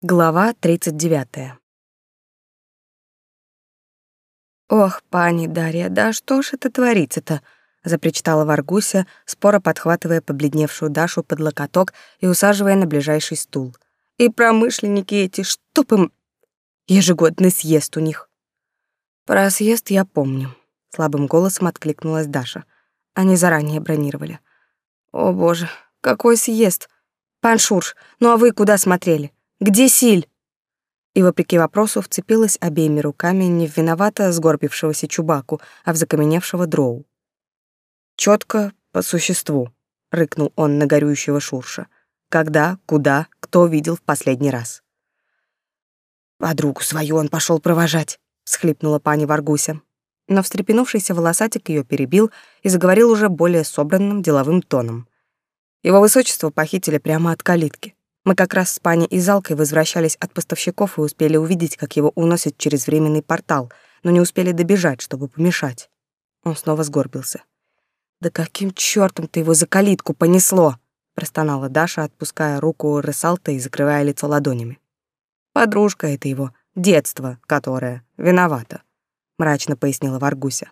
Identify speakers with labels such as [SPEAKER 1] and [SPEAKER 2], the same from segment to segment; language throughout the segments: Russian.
[SPEAKER 1] Глава 39. «Ох, пани Дарья, да что ж это творится-то?» — запричитала Варгуся, споро подхватывая побледневшую Дашу под локоток и усаживая на ближайший стул. «И промышленники эти, чтоб им... Ежегодный съезд у них». «Про съезд я помню», — слабым голосом откликнулась Даша. Они заранее бронировали. «О, боже, какой съезд! Пан Шурш, ну а вы куда смотрели?» Где Силь?» И, вопреки вопросу, вцепилась обеими руками не в виновато сгорбившегося Чубаку, а в закаменевшего дроу. Четко по существу», — рыкнул он на горюющего Шурша. «Когда, куда, кто видел в последний раз?» «Подругу свою он пошел провожать», — всхлипнула пани Варгуся. Но встрепенувшийся волосатик ее перебил и заговорил уже более собранным деловым тоном. Его высочество похитили прямо от калитки. Мы как раз с пани и Залкой возвращались от поставщиков и успели увидеть, как его уносят через временный портал, но не успели добежать, чтобы помешать. Он снова сгорбился. «Да каким чёртом ты его за калитку понесло?» простонала Даша, отпуская руку Ресалта и закрывая лицо ладонями. «Подружка это его, детство, которое виновата», мрачно пояснила Варгуся.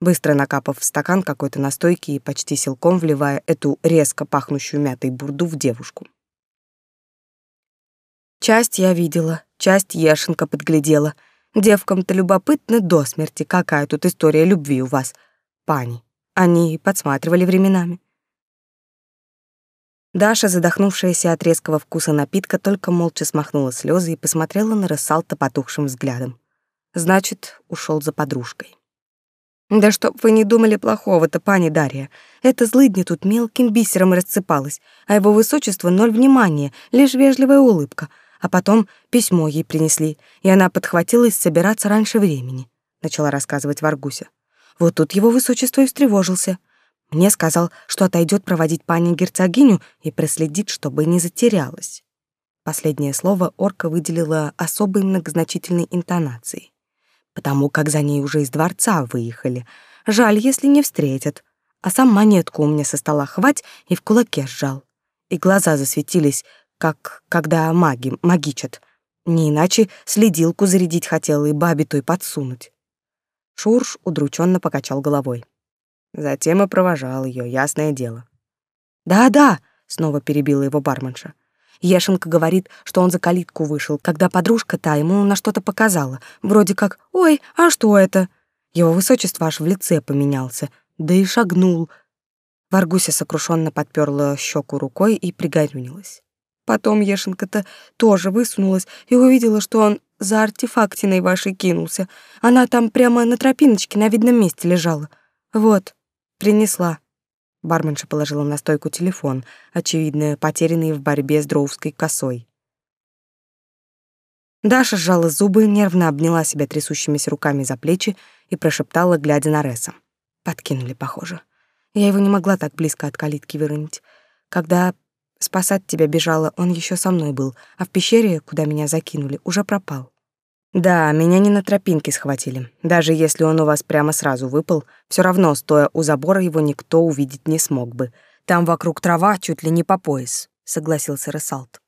[SPEAKER 1] Быстро накапав в стакан какой-то настойки и почти силком вливая эту резко пахнущую мятой бурду в девушку. Часть я видела, часть Ешенка подглядела. Девкам-то любопытно до смерти, какая тут история любви у вас, пани. Они подсматривали временами. Даша, задохнувшаяся от резкого вкуса напитка, только молча смахнула слезы и посмотрела на Рассалта потухшим взглядом. Значит, ушел за подружкой. Да чтоб вы не думали плохого-то, пани Дарья. Это злыдня тут мелким бисером рассыпалась, а его высочество ноль внимания, лишь вежливая улыбка — а потом письмо ей принесли, и она подхватилась собираться раньше времени, начала рассказывать Варгуся. Вот тут его высочество и встревожился. Мне сказал, что отойдет проводить пани герцогиню и проследит, чтобы не затерялась. Последнее слово орка выделила особой многозначительной интонацией. Потому как за ней уже из дворца выехали. Жаль, если не встретят. А сам монетку у меня со стола хвать и в кулаке сжал. И глаза засветились, как когда маги магичат. Не иначе следилку зарядить хотел и бабе той подсунуть. Шурш удрученно покачал головой. Затем и провожал ее, ясное дело. «Да-да», — снова перебила его барменша. Ешенка говорит, что он за калитку вышел, когда подружка та ему на что-то показала. Вроде как «Ой, а что это?» Его высочество аж в лице поменялся, да и шагнул. Варгуся сокрушенно подперла щеку рукой и пригорюнилась. Потом Ешенка-то тоже высунулась и увидела, что он за артефактиной вашей кинулся. Она там прямо на тропиночке на видном месте лежала. Вот, принесла. Барменша положила на стойку телефон, очевидно, потерянный в борьбе с дроувской косой. Даша сжала зубы, нервно обняла себя трясущимися руками за плечи и прошептала, глядя на Реса. Подкинули, похоже. Я его не могла так близко от калитки выронить. Когда Спасать тебя бежала, он еще со мной был, а в пещере, куда меня закинули, уже пропал. Да, меня не на тропинке схватили. Даже если он у вас прямо сразу выпал, все равно, стоя у забора, его никто увидеть не смог бы. Там вокруг трава чуть ли не по пояс, согласился Ресалт.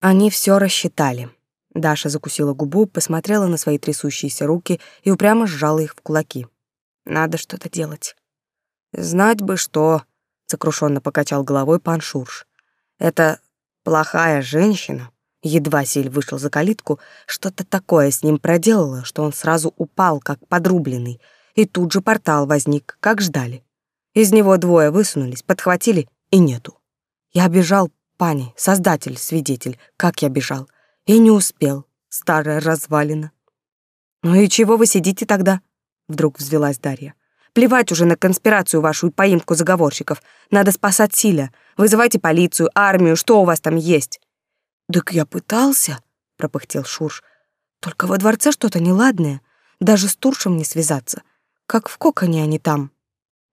[SPEAKER 1] Они все рассчитали. Даша закусила губу, посмотрела на свои трясущиеся руки и упрямо сжала их в кулаки. Надо что-то делать. Знать бы что, сокрушенно покачал головой пан Шурш. Эта плохая женщина, едва Силь вышел за калитку, что-то такое с ним проделала, что он сразу упал, как подрубленный, и тут же портал возник, как ждали. Из него двое высунулись, подхватили, и нету. Я бежал, пани, создатель, свидетель, как я бежал, и не успел, старая развалина. «Ну и чего вы сидите тогда?» — вдруг взвелась Дарья. Плевать уже на конспирацию вашу и поимку заговорщиков. Надо спасать Силя. Вызывайте полицию, армию, что у вас там есть?» «Так я пытался», — пропыхтел Шурш. «Только во дворце что-то неладное. Даже с Туршем не связаться. Как в коконе они там.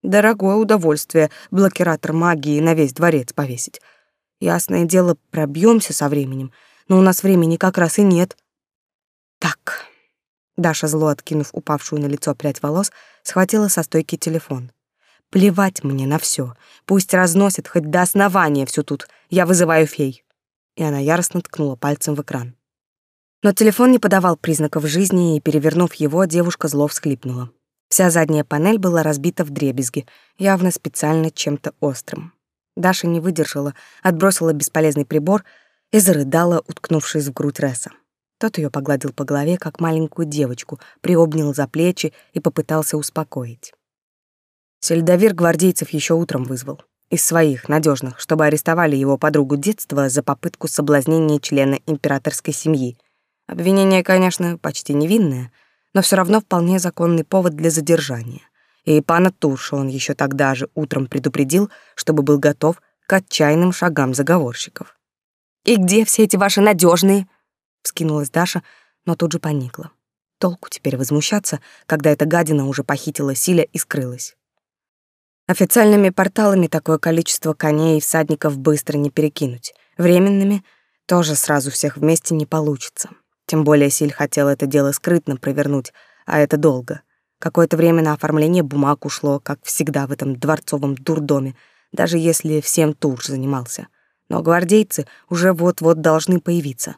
[SPEAKER 1] Дорогое удовольствие блокиратор магии на весь дворец повесить. Ясное дело, пробьемся со временем, но у нас времени как раз и нет. Так, Даша, зло откинув упавшую на лицо прядь волос, схватила со стойки телефон. «Плевать мне на все. Пусть разносит хоть до основания всю тут. Я вызываю фей». и она яростно ткнула пальцем в экран. Но телефон не подавал признаков жизни, и, перевернув его, девушка зло всхлипнула. Вся задняя панель была разбита в дребезги, явно специально чем-то острым. Даша не выдержала, отбросила бесполезный прибор и зарыдала, уткнувшись в грудь Ресса. Тот ее погладил по голове, как маленькую девочку, приобнял за плечи и попытался успокоить. Сельдовир гвардейцев еще утром вызвал. Из своих, надежных, чтобы арестовали его подругу детства за попытку соблазнения члена императорской семьи. Обвинение, конечно, почти невинное, но все равно вполне законный повод для задержания. И пана Турша он еще тогда же утром предупредил, чтобы был готов к отчаянным шагам заговорщиков. «И где все эти ваши надежные? Вскинулась Даша, но тут же поникла. Толку теперь возмущаться, когда эта гадина уже похитила Силя и скрылась. Официальными порталами такое количество коней и всадников быстро не перекинуть. Временными тоже сразу всех вместе не получится. Тем более Силь хотел это дело скрытно провернуть, а это долго. Какое-то время на оформление бумаг ушло, как всегда в этом дворцовом дурдоме, даже если всем Турж занимался. Но гвардейцы уже вот-вот должны появиться.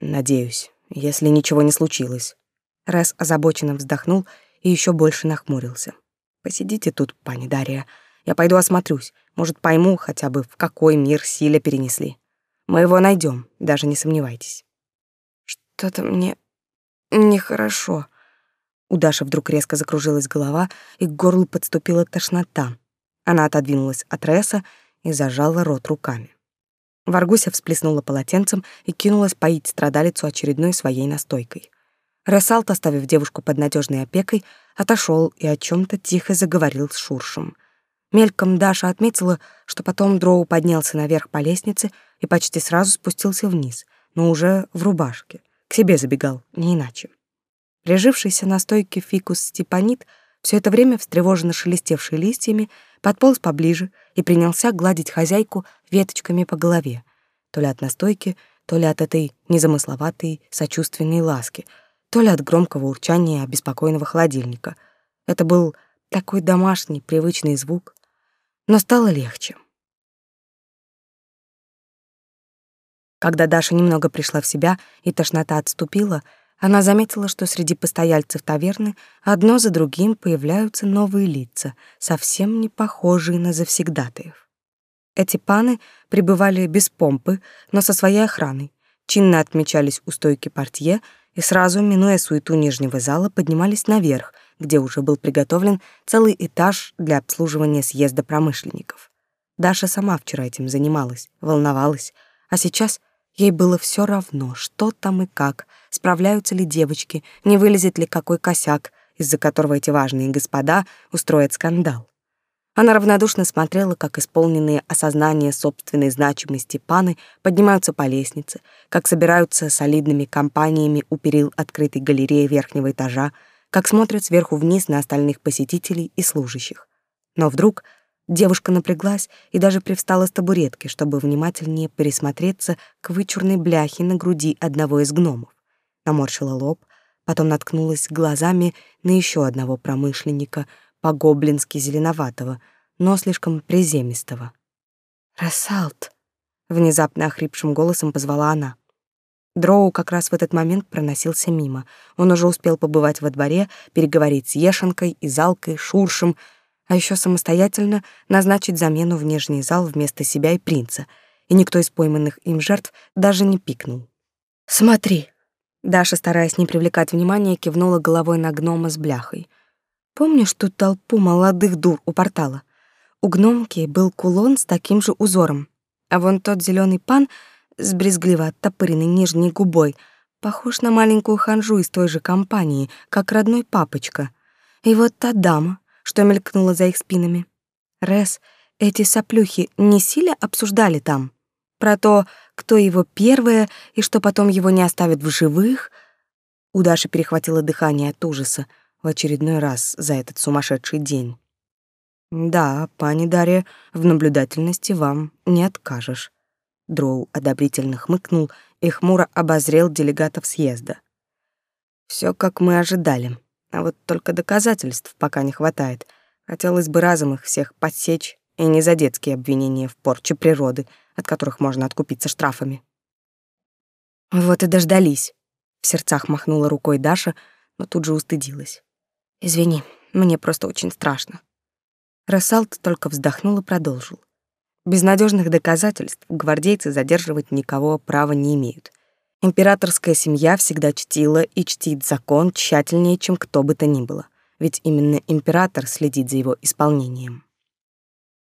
[SPEAKER 1] Надеюсь, если ничего не случилось. Раз озабоченно вздохнул и еще больше нахмурился. Посидите тут, пани Дарья. Я пойду осмотрюсь. Может, пойму хотя бы, в какой мир силе перенесли. Мы его найдем, даже не сомневайтесь. Что-то мне нехорошо. У Даши вдруг резко закружилась голова, и к горлу подступила тошнота. Она отодвинулась от Реса и зажала рот руками. Варгуся всплеснула полотенцем и кинулась поить страдалицу очередной своей настойкой. Рассалт, оставив девушку под надежной опекой, отошел и о чем то тихо заговорил с Шуршем. Мельком Даша отметила, что потом Дроу поднялся наверх по лестнице и почти сразу спустился вниз, но уже в рубашке. К себе забегал, не иначе. Прижившийся на стойке фикус степанит, все это время встревоженно шелестевший листьями, подполз поближе и принялся гладить хозяйку веточками по голове, то ли от настойки, то ли от этой незамысловатой сочувственной ласки, то ли от громкого урчания обеспокоенного холодильника. Это был такой домашний, привычный звук, но стало легче. Когда Даша немного пришла в себя и тошнота отступила, она заметила, что среди постояльцев таверны одно за другим появляются новые лица, совсем не похожие на завсегдатаев. Эти паны пребывали без помпы, но со своей охраной, чинно отмечались у стойки портье и сразу, минуя суету нижнего зала, поднимались наверх, где уже был приготовлен целый этаж для обслуживания съезда промышленников. Даша сама вчера этим занималась, волновалась, а сейчас — Ей было все равно, что там и как, справляются ли девочки, не вылезет ли какой косяк, из-за которого эти важные господа устроят скандал. Она равнодушно смотрела, как исполненные осознания собственной значимости паны поднимаются по лестнице, как собираются солидными компаниями у перил открытой галереи верхнего этажа, как смотрят сверху вниз на остальных посетителей и служащих. Но вдруг Девушка напряглась и даже привстала с табуретки, чтобы внимательнее присмотреться к вычурной бляхе на груди одного из гномов. Наморщила лоб, потом наткнулась глазами на еще одного промышленника, по-гоблински зеленоватого, но слишком приземистого. «Рассалт!» — внезапно охрипшим голосом позвала она. Дроу как раз в этот момент проносился мимо. Он уже успел побывать во дворе, переговорить с Ешенкой, Изалкой, Шуршем — а еще самостоятельно назначить замену в зал вместо себя и принца, и никто из пойманных им жертв даже не пикнул. «Смотри!» Даша, стараясь не привлекать внимания, кивнула головой на гнома с бляхой. «Помнишь ту толпу молодых дур у портала? У гномки был кулон с таким же узором, а вон тот зеленый пан с брезгливо оттопыренной нижней губой похож на маленькую ханжу из той же компании, как родной папочка. И вот та дама, что мелькнуло за их спинами. Рес, эти соплюхи не сильно обсуждали там? Про то, кто его первая и что потом его не оставят в живых? У Даши перехватило дыхание от ужаса в очередной раз за этот сумасшедший день. «Да, пани Дарья, в наблюдательности вам не откажешь». Дроу одобрительно хмыкнул и хмуро обозрел делегатов съезда. Все, как мы ожидали. А вот только доказательств пока не хватает. Хотелось бы разом их всех подсечь, и не за детские обвинения в порче природы, от которых можно откупиться штрафами. Вот и дождались. В сердцах махнула рукой Даша, но тут же устыдилась. Извини, мне просто очень страшно. Рассалт только вздохнул и продолжил. Без надежных доказательств гвардейцы задерживать никого права не имеют. Императорская семья всегда чтила и чтит закон тщательнее, чем кто бы то ни было, ведь именно император следит за его исполнением.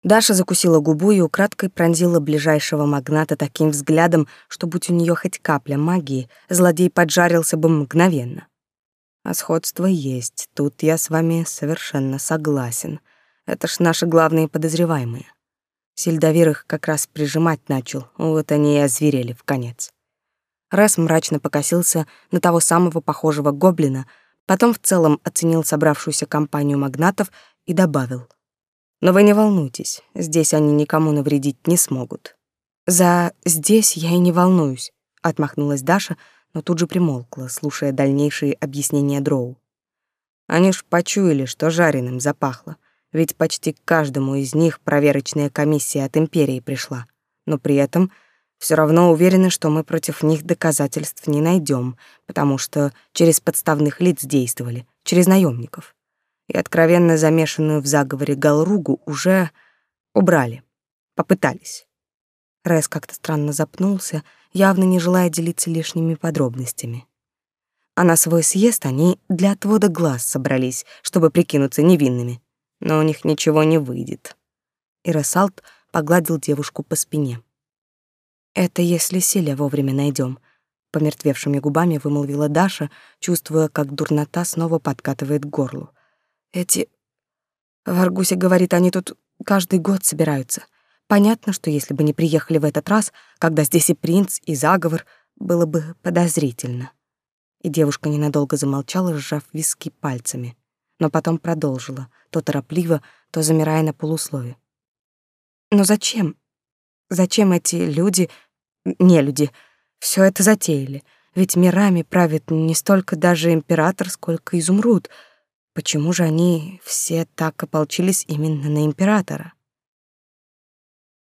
[SPEAKER 1] Даша закусила губу и украдкой пронзила ближайшего магната таким взглядом, что, будь у нее хоть капля магии, злодей поджарился бы мгновенно. А сходство есть, тут я с вами совершенно согласен. Это ж наши главные подозреваемые. Сельдовир их как раз прижимать начал, вот они и озверели в конец. Раз мрачно покосился на того самого похожего гоблина, потом в целом оценил собравшуюся компанию магнатов и добавил. «Но вы не волнуйтесь, здесь они никому навредить не смогут». «За «здесь» я и не волнуюсь», — отмахнулась Даша, но тут же примолкла, слушая дальнейшие объяснения Дроу. Они ж почуяли, что жареным запахло, ведь почти к каждому из них проверочная комиссия от империи пришла, но при этом все равно уверены, что мы против них доказательств не найдем, потому что через подставных лиц действовали, через наемников. И откровенно замешанную в заговоре Галругу уже убрали, попытались. Рэс как-то странно запнулся, явно не желая делиться лишними подробностями. А на свой съезд они для отвода глаз собрались, чтобы прикинуться невинными. Но у них ничего не выйдет. И Рассалт погладил девушку по спине. «Это если Селя вовремя найдем, помертвевшими губами вымолвила Даша, чувствуя, как дурнота снова подкатывает к горлу. «Эти...» Варгуся говорит, они тут каждый год собираются. Понятно, что если бы не приехали в этот раз, когда здесь и принц, и заговор, было бы подозрительно. И девушка ненадолго замолчала, сжав виски пальцами, но потом продолжила, то торопливо, то замирая на полуслове. Но зачем? Зачем эти люди, не люди, все это затеяли? Ведь мирами правит не столько даже император, сколько изумруд. Почему же они все так ополчились именно на императора?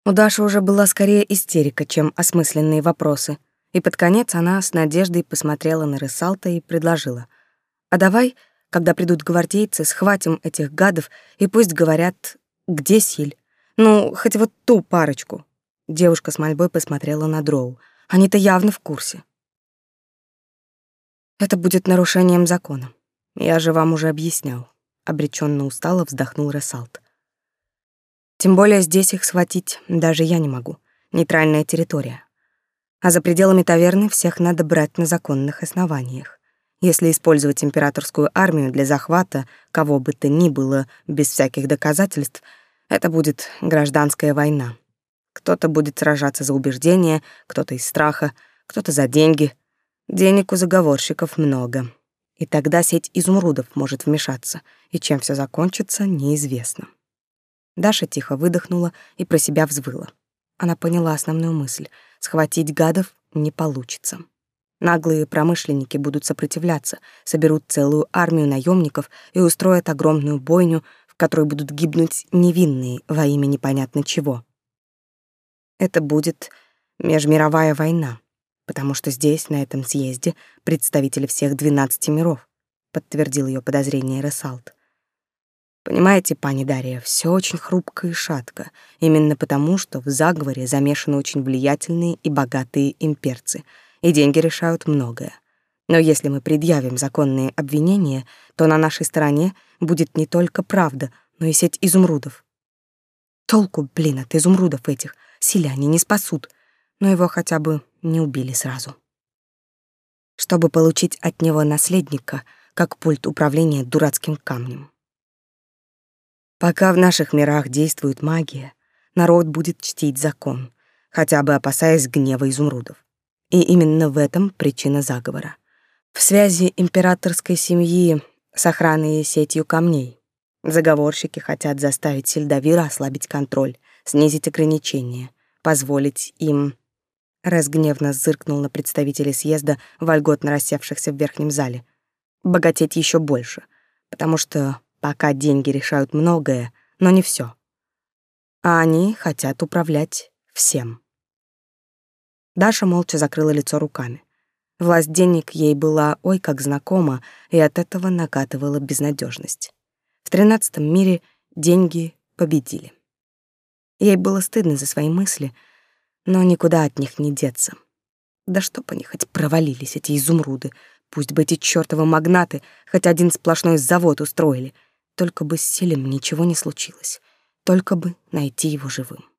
[SPEAKER 1] У Даши уже была скорее истерика, чем осмысленные вопросы, и под конец она с надеждой посмотрела на Рысалта и предложила. «А давай, когда придут гвардейцы, схватим этих гадов и пусть говорят, где Силь. Ну, хоть вот ту парочку». Девушка с мольбой посмотрела на Дроу. Они-то явно в курсе. Это будет нарушением закона. Я же вам уже объяснял. Обреченно устало вздохнул Ресалт. Тем более здесь их схватить даже я не могу. Нейтральная территория. А за пределами таверны всех надо брать на законных основаниях. Если использовать императорскую армию для захвата кого бы то ни было без всяких доказательств, это будет гражданская война. Кто-то будет сражаться за убеждения, кто-то из страха, кто-то за деньги. Денег у заговорщиков много. И тогда сеть изумрудов может вмешаться, и чем все закончится, неизвестно. Даша тихо выдохнула и про себя взвыла. Она поняла основную мысль — схватить гадов не получится. Наглые промышленники будут сопротивляться, соберут целую армию наемников и устроят огромную бойню, в которой будут гибнуть невинные во имя непонятно чего. Это будет межмировая война, потому что здесь, на этом съезде, представители всех двенадцати миров, подтвердил ее подозрение Ресалт. Понимаете, пани Дарья, все очень хрупко и шатко, именно потому, что в заговоре замешаны очень влиятельные и богатые имперцы, и деньги решают многое. Но если мы предъявим законные обвинения, то на нашей стороне будет не только правда, но и сеть изумрудов. Толку, блин, от изумрудов этих, селяне не спасут, но его хотя бы не убили сразу. Чтобы получить от него наследника, как пульт управления дурацким камнем. Пока в наших мирах действует магия, народ будет чтить закон, хотя бы опасаясь гнева изумрудов. И именно в этом причина заговора. В связи императорской семьи с охраной сетью камней. Заговорщики хотят заставить Сельдовира ослабить контроль, снизить ограничения, позволить им... Разгневно зыркнул на представителей съезда, вольготно рассевшихся в верхнем зале. Богатеть еще больше, потому что Пока деньги решают многое, но не все. А они хотят управлять всем. Даша молча закрыла лицо руками. Власть денег ей была ой как знакома, и от этого накатывала безнадежность. В тринадцатом мире деньги победили. Ей было стыдно за свои мысли, но никуда от них не деться. Да чтоб они хоть провалились, эти изумруды, пусть бы эти чёртовы магнаты хоть один сплошной завод устроили, только бы с Селем ничего не случилось, только бы найти его живым.